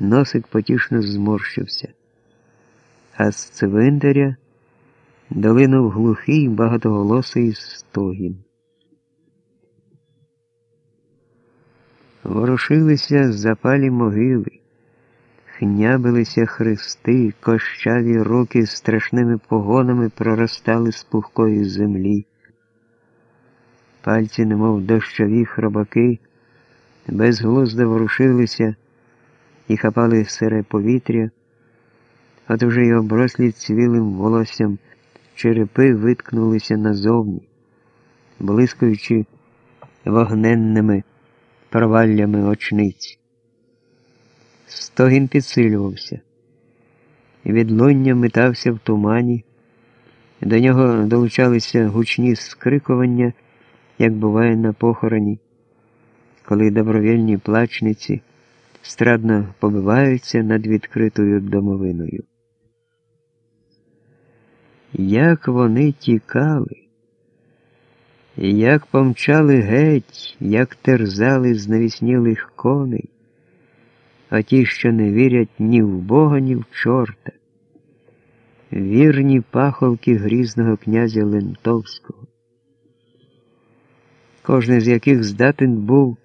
носик потішно зморщився, а з цвинтаря долинув глухий багатоголосий стогін. Ворушилися запалі могили, хнябилися хрести, кощаві руки з страшними погонами проростали з пухкої землі. Пальці, немов дощові хробаки, безглуздо ворушилися і хапали сире повітря, от уже й оброслі цвілим волоссям черепи виткнулися назовні, блискуючи вогненними проваллями очниць. Стогін підсилювався, відлуння метався в тумані, до нього долучалися гучні скрикування, як буває на похороні, коли добровільні плачниці страдно побиваються над відкритою домовиною. Як вони тікали, як помчали геть, як терзали знавіснілих коней, а ті, що не вірять ні в Бога, ні в чорта, вірні пахолки грізного князя Лентовського, кожен з яких здатен був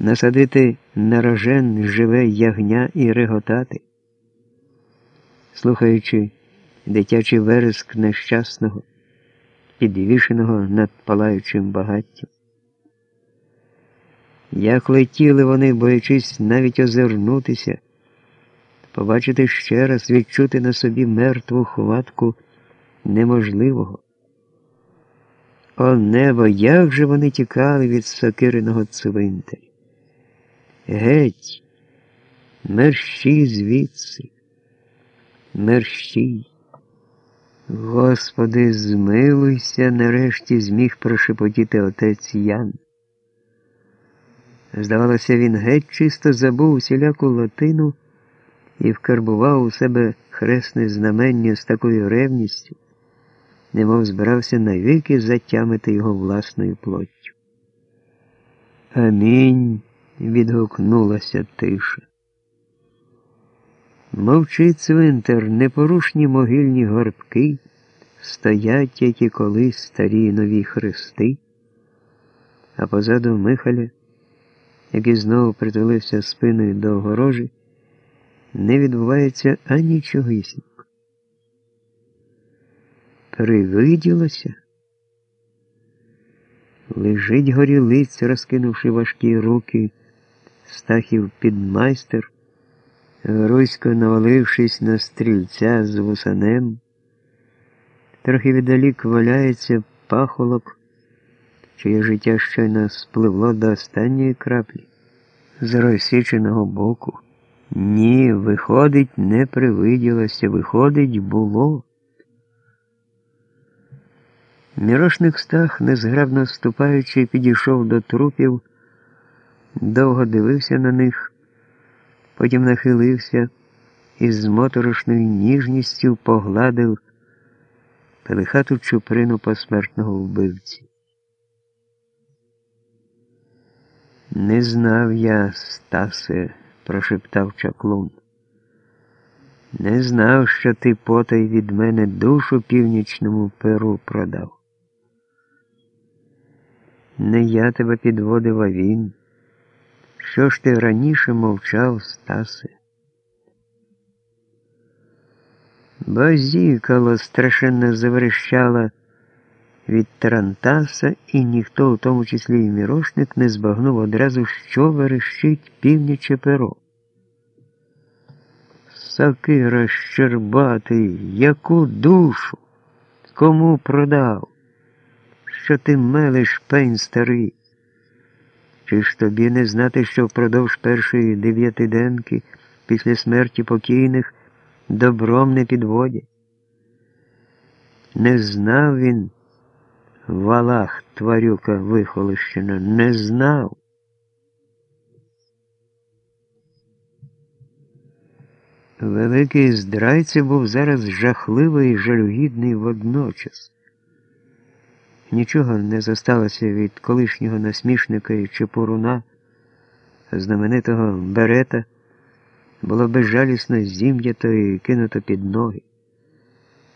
насадити на рожен живе ягня і реготати, слухаючи дитячий вереск нещасного, підвішеного над палаючим багаттям. Як летіли вони, боячись навіть озирнутися, побачити ще раз відчути на собі мертву хватку неможливого. О небо, як же вони тікали від сокириного цвинтаря! Геть, мерщій звідси, мерщій. Господи, змилуйся, нарешті зміг прошепотіти отець Ян. Здавалося, він геть чисто забув усіляку латину і вкарбував у себе хресне знамення з такою ревністю, немов збирався навіки затямити його власною плоттю. Амінь. Відгукнулася тиша. Мовчить цвинтар, непорушні могильні горбки, стоять, як і колись старі нові хрести, а позаду Михаля, який знову притулився спиною до огорожі, не відбувається ані анічогісінько. Привиділося. Лежить горілиць, розкинувши важкі руки, стахів підмайстер. Русько, навалившись на стрільця з вусанем, трохи віддалік валяється пахолок, чиє життя щойно спливло до останньої краплі, з розсіченого боку. Ні, виходить, не привиділося, виходить, було. Мірошник стах, незграбно ступаючи, підійшов до трупів, довго дивився на них потім нахилився і з моторошною ніжністю погладив пелихату чуприну посмертного вбивці. Не знав я, Стасе, прошептав чаклун. Не знав, що ти потай від мене душу північному перу продав. Не я тебе підводив, а він. Що ж ти раніше мовчав, Стасе? Базікало страшенно заверещала від Тарантаса, і ніхто, у тому числі і мірошник, не збагнув одразу, що верещить північе перо. Сакира щербатий, яку душу? Кому продав? Що ти мелиш пень старий? Чи ж тобі не знати, що впродовж першої дев'ятиденки після смерті покійних добром не підводять? Не знав він, валах тварюка вихолощена, не знав. Великий здрайця був зараз жахливий і жалюгідний водночас. Нічого не зосталося від колишнього насмішника і чепуруна, знаменитого берета, було безжалісно зім'ято і кинуто під ноги.